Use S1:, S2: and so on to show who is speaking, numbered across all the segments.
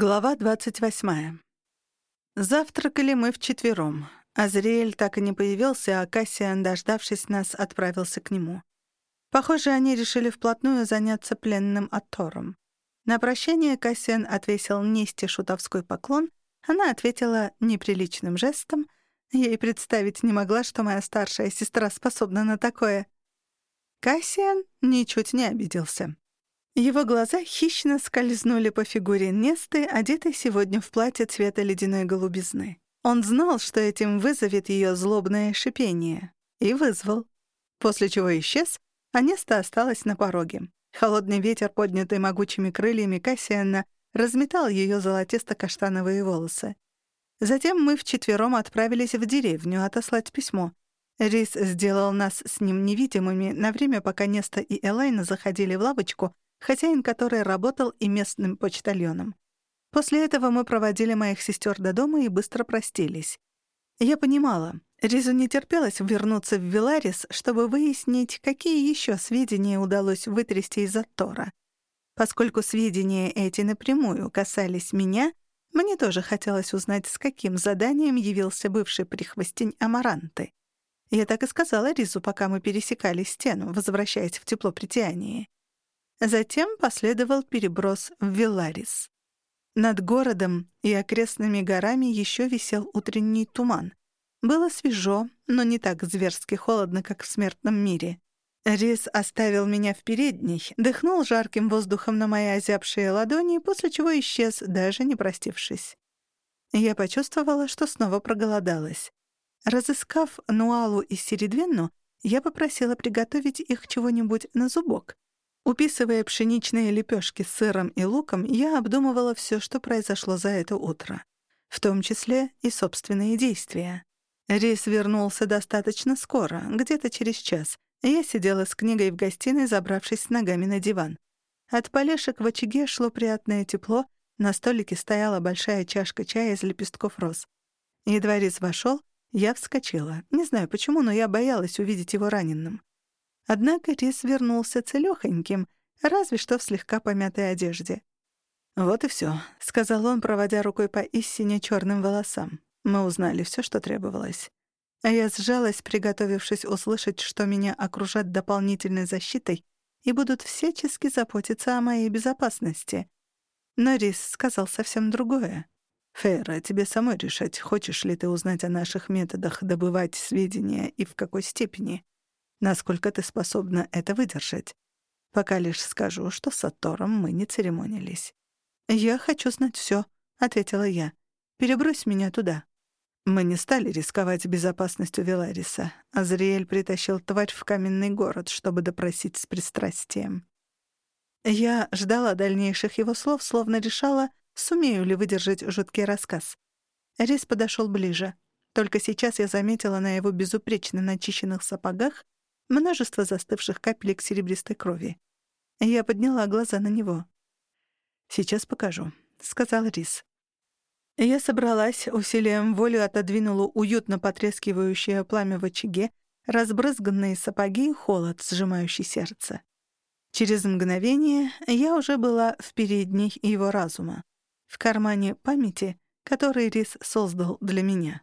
S1: Глава 28. Завтракали мы вчетвером. Азриэль так и не появился, а Кассиан, дождавшись нас, отправился к нему. Похоже, они решили вплотную заняться пленным Аттором. На прощание Кассиан отвесил Несте шутовской поклон, она ответила неприличным жестом. И представить не могла, что моя старшая сестра способна на такое. Кассиан ничуть не обиделся. Его глаза хищно скользнули по фигуре Несты, одетой сегодня в платье цвета ледяной голубизны. Он знал, что этим вызовет ее злобное шипение. И вызвал. После чего исчез, а Неста осталась на пороге. Холодный ветер, поднятый могучими крыльями Кассиана, разметал ее золотисто-каштановые волосы. Затем мы вчетвером отправились в деревню отослать письмо. Рис сделал нас с ним невидимыми на время, пока Неста и Элайна заходили в лавочку — хозяин которой работал и местным почтальоном. После этого мы проводили моих сестер до дома и быстро простились. Я понимала, Ризу не терпелось вернуться в Виларис, чтобы выяснить, какие еще сведения удалось вытрясти из Тора. Поскольку сведения эти напрямую касались меня, мне тоже хотелось узнать, с каким заданием явился бывший прихвостень Амаранты. Я так и сказала Ризу, пока мы пересекали стену, возвращаясь в тепло притянии. Затем последовал переброс в Вилларис. Над городом и окрестными горами еще висел утренний туман. Было свежо, но не так зверски холодно, как в смертном мире. Рис оставил меня в передней, дыхнул жарким воздухом на мои озябшие ладони, после чего исчез, даже не простившись. Я почувствовала, что снова проголодалась. Разыскав Нуалу и Середвенну, я попросила приготовить их чего-нибудь на зубок. Уписывая пшеничные лепешки с сыром и луком, я обдумывала все, что произошло за это утро, в том числе и собственные действия. Рейс вернулся достаточно скоро, где-то через час. Я сидела с книгой в гостиной, забравшись ногами на диван. От полешек в очаге шло приятное тепло, на столике стояла большая чашка чая из лепестков роз. Едва Рис вошел, я вскочила. Не знаю почему, но я боялась увидеть его раненым. Однако Рис вернулся целёхоньким, разве что в слегка помятой одежде. «Вот и всё», — сказал он, проводя рукой по истине чёрным волосам. «Мы узнали всё, что требовалось». А я сжалась, приготовившись услышать, что меня окружат дополнительной защитой и будут всячески заботиться о моей безопасности. Но Рис сказал совсем другое. «Фейра, тебе самой решать, хочешь ли ты узнать о наших методах добывать сведения и в какой степени насколько ты способна это выдержать. Пока лишь скажу, что с Атором мы не церемонились». «Я хочу знать всё», — ответила я. «Перебрось меня туда». Мы не стали рисковать безопасностью Велариса. Азриэль притащил тварь в каменный город, чтобы допросить с пристрастием. Я ждала дальнейших его слов, словно решала, сумею ли выдержать жуткий рассказ. Рис подошёл ближе. Только сейчас я заметила на его безупречно начищенных сапогах множество застывших капелек серебристой крови. Я подняла глаза на него. «Сейчас покажу», — сказал Рис. Я собралась, усилием воли отодвинула уютно потрескивающее пламя в очаге, разбрызганные сапоги и холод, сжимающий сердце. Через мгновение я уже была в передней его разума, в кармане памяти, который Рис создал для меня.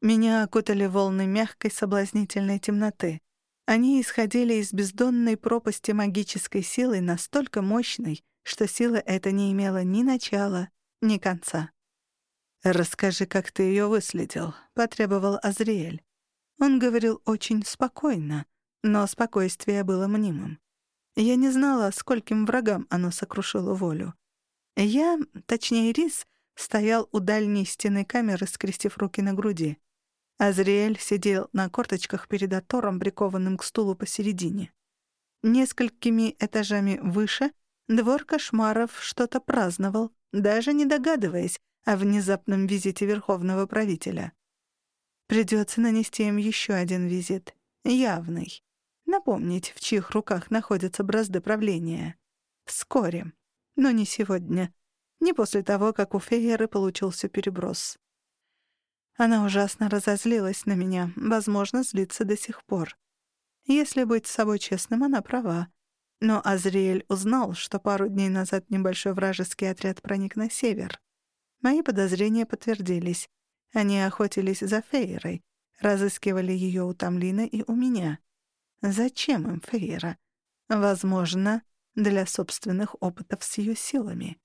S1: Меня окутали волны мягкой соблазнительной темноты. Они исходили из бездонной пропасти магической силы настолько мощной, что сила эта не имела ни начала, ни конца. «Расскажи, как ты ее выследил», — потребовал Азриэль. Он говорил очень спокойно, но спокойствие было мнимым. Я не знала, скольким врагам оно сокрушило волю. Я, точнее Рис, стоял у дальней стены камеры, скрестив руки на груди. Азриэль сидел на корточках перед Атором, прикованным к стулу посередине. Несколькими этажами выше двор кошмаров что-то праздновал, даже не догадываясь о внезапном визите верховного правителя. Придется нанести им еще один визит, явный. Напомнить, в чьих руках находятся бразды правления. Вскоре. Но не сегодня. Не после того, как у Фейеры получился переброс. Она ужасно разозлилась на меня, возможно, злится до сих пор. Если быть с собой честным, она права. Но Азриэль узнал, что пару дней назад небольшой вражеский отряд проник на север. Мои подозрения подтвердились. Они охотились за Фейрой, разыскивали ее у Тамлина и у меня. Зачем им Фейра? Возможно, для собственных опытов с ее силами.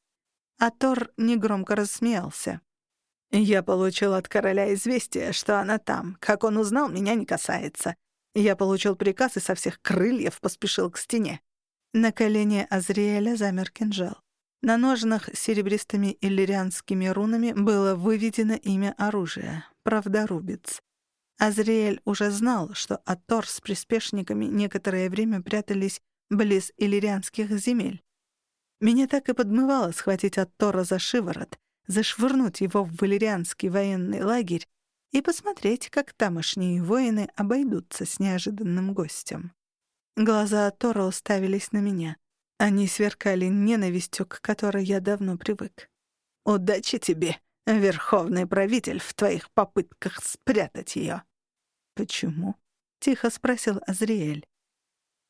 S1: А Тор негромко рассмеялся. «Я получил от короля известие, что она там. Как он узнал, меня не касается. Я получил приказ и со всех крыльев поспешил к стене». На колене Азриэля замер кинжал. На ножнах серебристыми иллирианскими рунами было выведено имя оружия — «Правдорубец». Азриэль уже знал, что Атор с приспешниками некоторое время прятались близ иллирианских земель. Меня так и подмывало схватить Аттора за шиворот, зашвырнуть его в валерианский военный лагерь и посмотреть, как тамошние воины обойдутся с неожиданным гостем. Глаза Аттора уставились на меня. Они сверкали ненавистью, к которой я давно привык. «Удачи тебе, верховный правитель, в твоих попытках спрятать ее!» «Почему?» — тихо спросил Азриэль.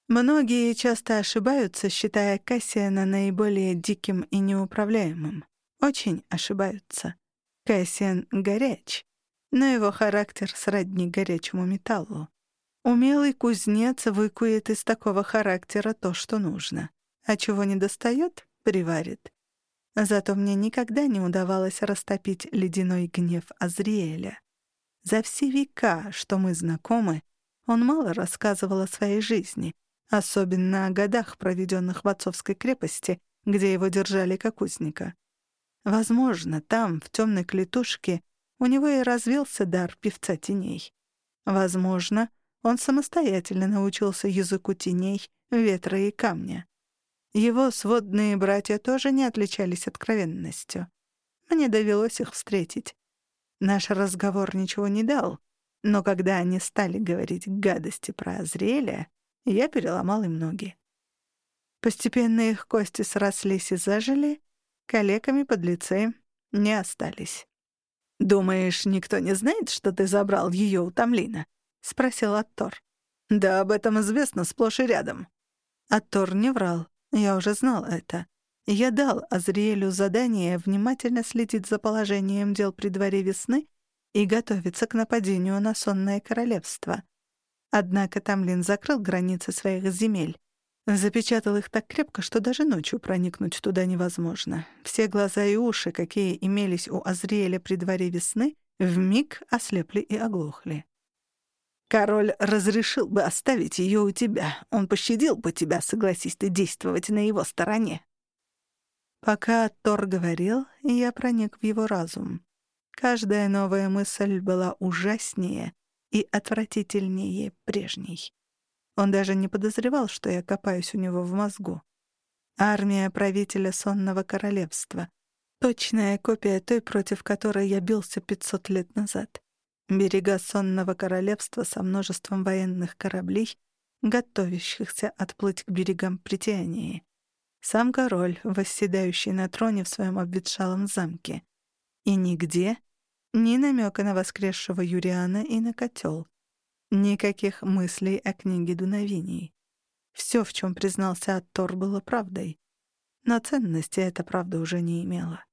S1: Многие часто ошибаются, считая Кассиана наиболее диким и неуправляемым. Очень ошибаются. Кассиан горяч, но его характер сродни горячему металлу. Умелый кузнец выкует из такого характера то, что нужно. А чего не достает, приварит. Зато мне никогда не удавалось растопить ледяной гнев Азриэля. За все века, что мы знакомы, он мало рассказывал о своей жизни, особенно о годах, проведенных в отцовской крепости, где его держали как узника. Возможно, там, в темной клетушке, у него и развился дар певца теней. Возможно, он самостоятельно научился языку теней, ветра и камня. Его сводные братья тоже не отличались откровенностью. Мне довелось их встретить. Наш разговор ничего не дал, но когда они стали говорить гадости про Азриэля, я переломал им ноги. Постепенно их кости срослись и зажили, калеками подлецы не остались. «Думаешь, никто не знает, что ты забрал ее у Тамлина?» — спросил Аттор. «Да об этом известно сплошь и рядом». Аттор не врал, я уже знал это. Я дал Азриэлю задание внимательно следить за положением дел при дворе весны и готовиться к нападению на сонное королевство. Однако Тамлин закрыл границы своих земель. Запечатал их так крепко, что даже ночью проникнуть туда невозможно. Все глаза и уши, какие имелись у Азриэля при дворе весны, вмиг ослепли и оглохли. Король разрешил бы оставить ее у тебя. Он пощадил бы тебя, согласись ты действовать на его стороне. Пока Тор говорил, я проник в его разум. Каждая новая мысль была ужаснее и отвратительнее прежней. Он даже не подозревал, что я копаюсь у него в мозгу. Армия правителя сонного королевства. Точная копия той, против которой я бился пятьсот лет назад. Берега сонного королевства со множеством военных кораблей, готовящихся отплыть к берегам притянии. Сам король, восседающий на троне в своем обветшалом замке. И нигде ни намека на воскресшего Юриана и на котел. Никаких мыслей о книге дуновений. Все, в чем признался Аттор, было правдой. Но ценности эта правда уже не имела.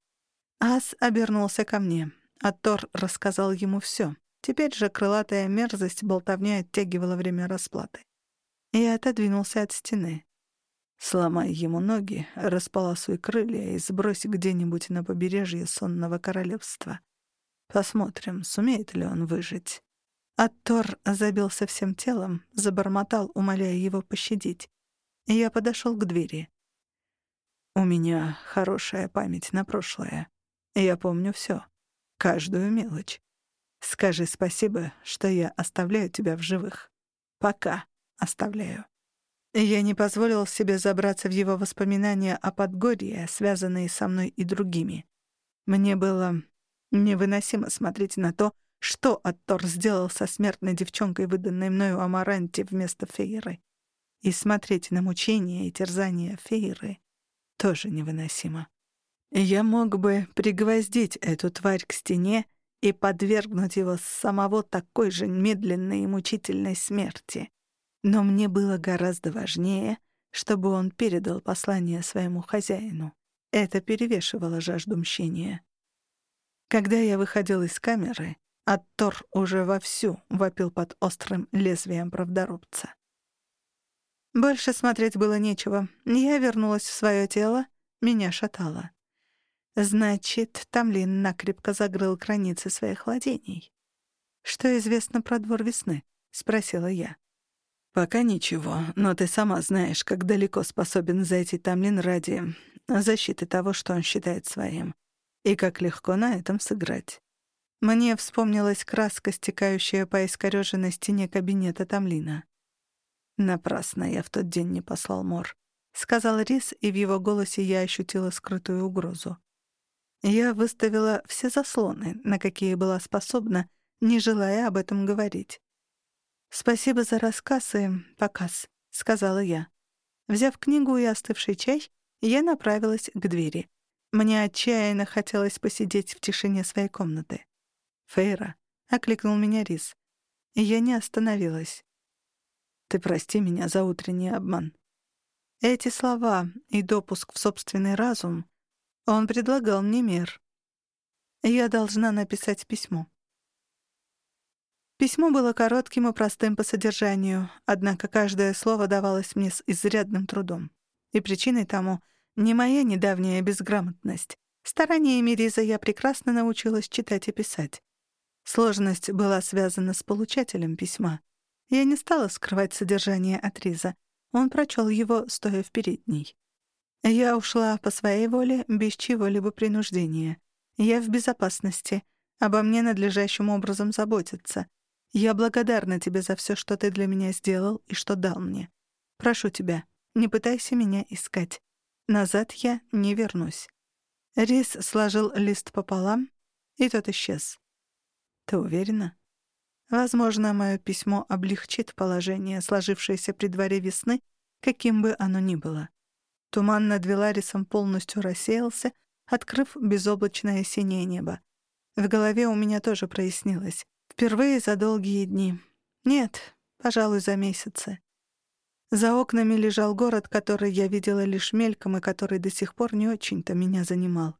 S1: Ас обернулся ко мне. Аттор рассказал ему все. Теперь же крылатая мерзость болтовня оттягивала время расплаты. Я отодвинулся от стены. Сломай ему ноги, располосуй крылья и сбрось где-нибудь на побережье сонного королевства. Посмотрим, сумеет ли он выжить. Аттор забился всем телом, забормотал, умоляя его пощадить. Я подошел к двери. У меня хорошая память на прошлое. Я помню все, каждую мелочь. Скажи спасибо, что я оставляю тебя в живых. Пока оставляю. Я не позволил себе забраться в его воспоминания о Подгорье, связанные со мной и другими. Мне было невыносимо смотреть на то, что Аттор сделал со смертной девчонкой, выданной мною Амаранте вместо Фейры. И смотреть на мучения и терзания Фейры тоже невыносимо. Я мог бы пригвоздить эту тварь к стене и подвергнуть его самого такой же медленной и мучительной смерти. Но мне было гораздо важнее, чтобы он передал послание своему хозяину. Это перевешивало жажду мщения. Когда я выходил из камеры, Аттор уже вовсю вопил под острым лезвием правдорубца. Больше смотреть было нечего. Я вернулась в свое тело, меня шатало. Значит, Тамлин накрепко закрыл границы своих владений. «Что известно про двор весны?» — спросила я. «Пока ничего, но ты сама знаешь, как далеко способен зайти Тамлин ради защиты того, что он считает своим, и как легко на этом сыграть. Мне вспомнилась краска, стекающая по искорёженной стене кабинета Тамлина. «Напрасно я в тот день не послал Мор», — сказал Рис, и в его голосе я ощутила скрытую угрозу. Я выставила все заслоны, на какие была способна, не желая об этом говорить. «Спасибо за рассказ и показ», — сказала я. Взяв книгу и остывший чай, я направилась к двери. Мне отчаянно хотелось посидеть в тишине своей комнаты. «Фейра», — окликнул меня Рис. Я не остановилась. «Ты прости меня за утренний обман». Эти слова и допуск в собственный разум он предлагал мне мир. Я должна написать письмо. Письмо было коротким и простым по содержанию, однако каждое слово давалось мне с изрядным трудом. И причиной тому не моя недавняя безграмотность. Стараниями Риза я прекрасно научилась читать и писать. Сложность была связана с получателем письма. Я не стала скрывать содержание от Риза. Он прочел его, стоя в передней. Я ушла по своей воле, без чего-либо принуждения. Я в безопасности. Обо мне надлежащим образом заботятся. Я благодарна тебе за все, что ты для меня сделал и что дал мне. Прошу тебя, не пытайся меня искать. Назад я не вернусь. Рис сложил лист пополам, и тот исчез. Ты уверена? Возможно, мое письмо облегчит положение, сложившееся при дворе весны, каким бы оно ни было. Туман над Веларисом полностью рассеялся, открыв безоблачное синее небо. В голове у меня тоже прояснилось. Впервые за долгие дни. Нет, пожалуй, за месяцы. За окнами лежал город, который я видела лишь мельком и который до сих пор не очень-то меня занимал.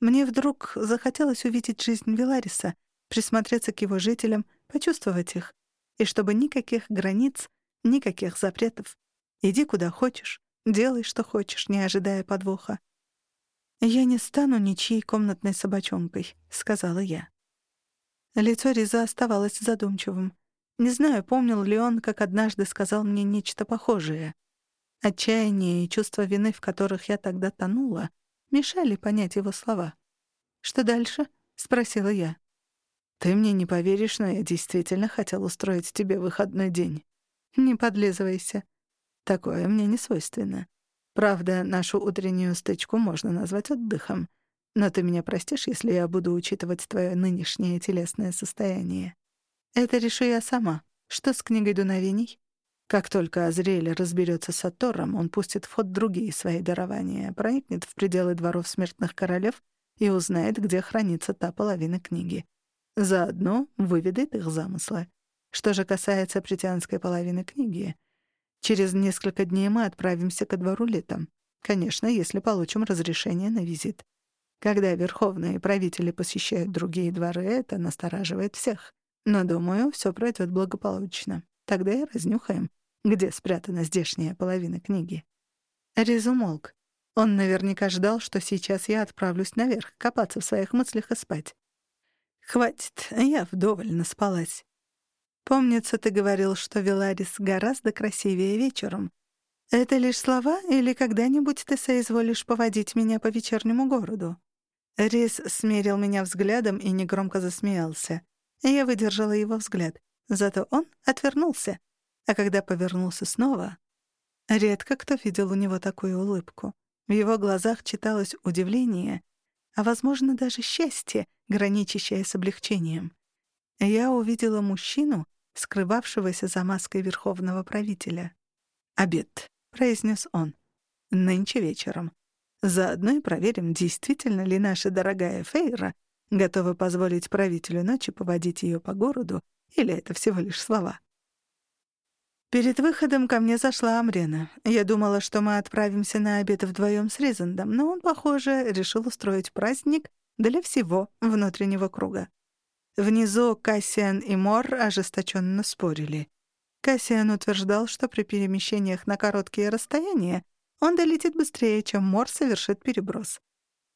S1: Мне вдруг захотелось увидеть жизнь Велариса — присмотреться к его жителям, почувствовать их. И чтобы никаких границ, никаких запретов. Иди куда хочешь, делай, что хочешь, не ожидая подвоха. «Я не стану ничьей комнатной собачонкой», — сказала я. Лицо Риза оставалось задумчивым. Не знаю, помнил ли он, как однажды сказал мне нечто похожее. Отчаяние и чувство вины, в которых я тогда тонула, мешали понять его слова. «Что дальше?» — спросила я. Ты мне не поверишь, но я действительно хотел устроить тебе выходной день. Не подлизывайся. Такое мне не свойственно. Правда, нашу утреннюю стычку можно назвать отдыхом. Но ты меня простишь, если я буду учитывать твое нынешнее телесное состояние. Это решу я сама. Что с книгой дуновений? Как только Азриэль разберется с Атором, он пустит в ход другие свои дарования, проникнет в пределы дворов смертных королев и узнает, где хранится та половина книги. Заодно выведает их замыслы. Что же касается притянской половины книги, через несколько дней мы отправимся ко двору летом. Конечно, если получим разрешение на визит. Когда верховные правители посещают другие дворы, это настораживает всех. Но, думаю, все пройдет благополучно. Тогда и разнюхаем, где спрятана здешняя половина книги. Резумолк. Он наверняка ждал, что сейчас я отправлюсь наверх, копаться в своих мыслях и спать. Хватит, я вдоволь наспалась. Помнится, ты говорил, что Веларис гораздо красивее вечером. Это лишь слова или когда-нибудь ты соизволишь поводить меня по вечернему городу? Рис смерил меня взглядом и негромко засмеялся. Я выдержала его взгляд. Зато он отвернулся. А когда повернулся снова... Редко кто видел у него такую улыбку. В его глазах читалось удивление, а, возможно, даже счастье, граничащее с облегчением. Я увидела мужчину, скрывавшегося за маской верховного правителя. «Обед», — произнес он, — «нынче вечером. Заодно и проверим, действительно ли наша дорогая Фейра готова позволить правителю ночи поводить ее по городу, или это всего лишь слова». Перед выходом ко мне зашла Амрена. Я думала, что мы отправимся на обед вдвоем с Ризандом, но он, похоже, решил устроить праздник для всего внутреннего круга. Внизу Кассиан и Мор ожесточенно спорили. Кассиан утверждал, что при перемещениях на короткие расстояния он долетит быстрее, чем Мор совершит переброс.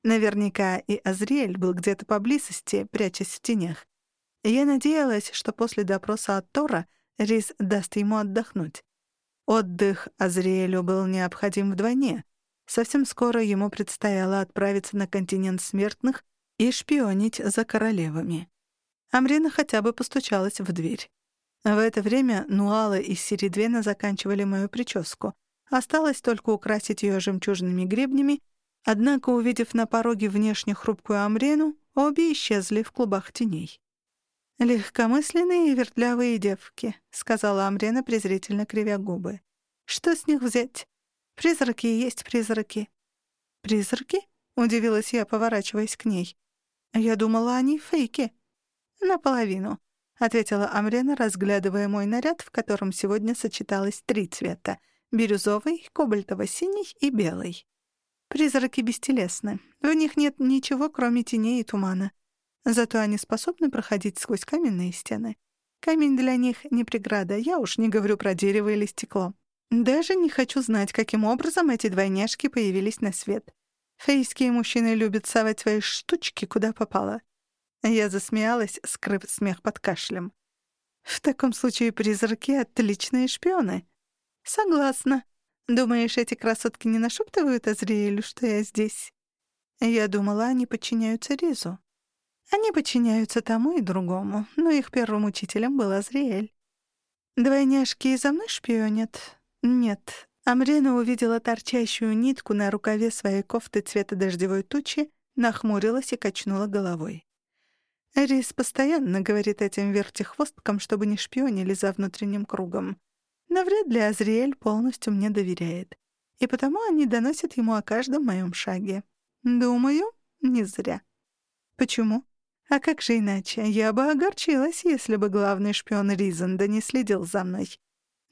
S1: Наверняка и Азриэль был где-то поблизости, прячась в тенях. Я надеялась, что после допроса от Тора Рис даст ему отдохнуть. Отдых Азриэлю был необходим вдвойне. Совсем скоро ему предстояло отправиться на континент смертных и шпионить за королевами. Амрина хотя бы постучалась в дверь. В это время Нуала и Сиридвена заканчивали мою прическу. Осталось только украсить ее жемчужными гребнями, однако, увидев на пороге внешне хрупкую Амрену, обе исчезли в клубах теней. «Легкомысленные и вертлявые девки», — сказала Амрена, презрительно кривя губы. «Что с них взять? Призраки и есть призраки». «Призраки?» — удивилась я, поворачиваясь к ней. «Я думала, они фейки». «Наполовину», — ответила Амрена, разглядывая мой наряд, в котором сегодня сочеталось три цвета — бирюзовый, кобальтово-синий и белый. Призраки бестелесны. В них нет ничего, кроме теней и тумана. Зато они способны проходить сквозь каменные стены. Камень для них не преграда, я уж не говорю про дерево или стекло. Даже не хочу знать, каким образом эти двойняшки появились на свет. Фейские мужчины любят совать свои штучки куда попало. Я засмеялась, скрыв смех под кашлем. В таком случае призраки — отличные шпионы. Согласна. Думаешь, эти красотки не нашептывают Азриэлю, что я здесь? Я думала, они подчиняются Ризу. Они подчиняются тому и другому, но их первым учителем был Азриэль. «Двойняшки за мной шпионят?» «Нет». Амрена увидела торчащую нитку на рукаве своей кофты цвета дождевой тучи, нахмурилась и качнула головой. Рис постоянно говорит этим вертихвосткам, чтобы не шпионили за внутренним кругом. Но вряд ли Азриэль полностью мне доверяет. И потому они доносят ему о каждом моем шаге. Думаю, не зря. Почему? А как же иначе? Я бы огорчилась, если бы главный шпион Ризанда не следил за мной.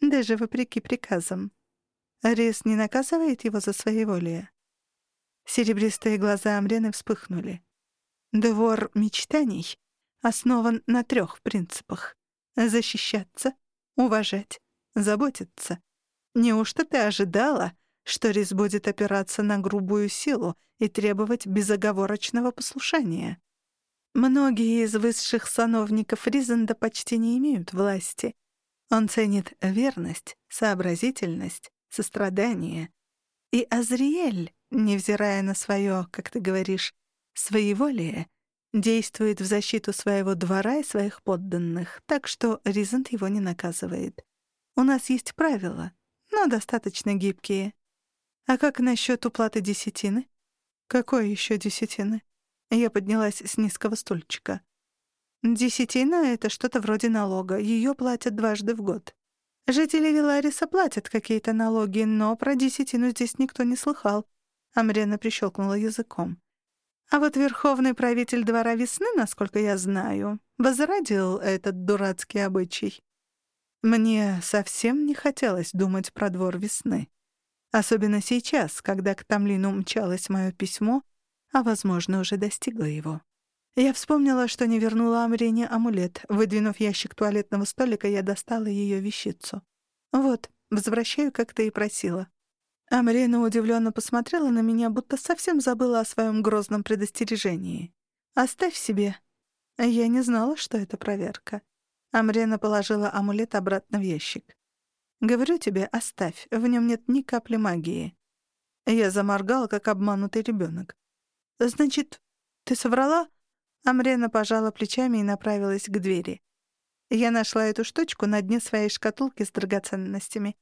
S1: Даже вопреки приказам. Риз не наказывает его за своеволие. Серебристые глаза Амрены вспыхнули. Двор мечтаний основан на трех принципах — защищаться, уважать, заботиться. Неужто ты ожидала, что Риз будет опираться на грубую силу и требовать безоговорочного послушания? Многие из высших сановников Ризенда почти не имеют власти. Он ценит верность, сообразительность, сострадание. И Азриэль, невзирая на свое, как ты говоришь, своеволие, действует в защиту своего двора и своих подданных, так что Ризент его не наказывает. У нас есть правила, но достаточно гибкие. А как насчет уплаты десятины? Какой еще десятины? Я поднялась с низкого стульчика. Десятина — это что-то вроде налога. Ее платят дважды в год. Жители Вилариса платят какие-то налоги, но про десятину здесь никто не слыхал. Амрена прищелкнула языком. А вот верховный правитель двора весны, насколько я знаю, возродил этот дурацкий обычай. Мне совсем не хотелось думать про двор весны. Особенно сейчас, когда к Тамлину мчалось мое письмо — а, возможно, уже достигла его. Я вспомнила, что не вернула Амрине амулет. Выдвинув ящик туалетного столика, я достала ее вещицу. «Вот, возвращаю, как ты и просила». Амрина удивленно посмотрела на меня, будто совсем забыла о своем грозном предостережении. «Оставь себе». Я не знала, что это проверка. Амрена положила амулет обратно в ящик. «Говорю тебе, оставь, в нем нет ни капли магии». Я заморгала, как обманутый ребенок. «Значит, ты соврала?» Амрена пожала плечами и направилась к двери. Я нашла эту штучку на дне своей шкатулки с драгоценностями.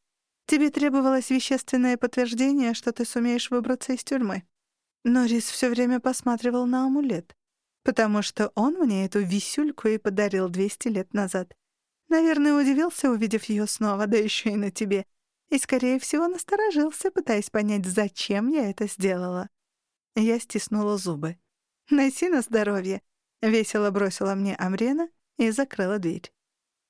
S1: Тебе требовалось вещественное подтверждение, что ты сумеешь выбраться из тюрьмы. Норрис все время посматривал на амулет, потому что он мне эту висюльку и подарил 200 лет назад. Наверное, удивился, увидев ее снова, да еще и на тебе. И, скорее всего, насторожился, пытаясь понять, зачем я это сделала. Я стиснула зубы. «Носи на здоровье», — весело бросила мне Амрена и закрыла дверь.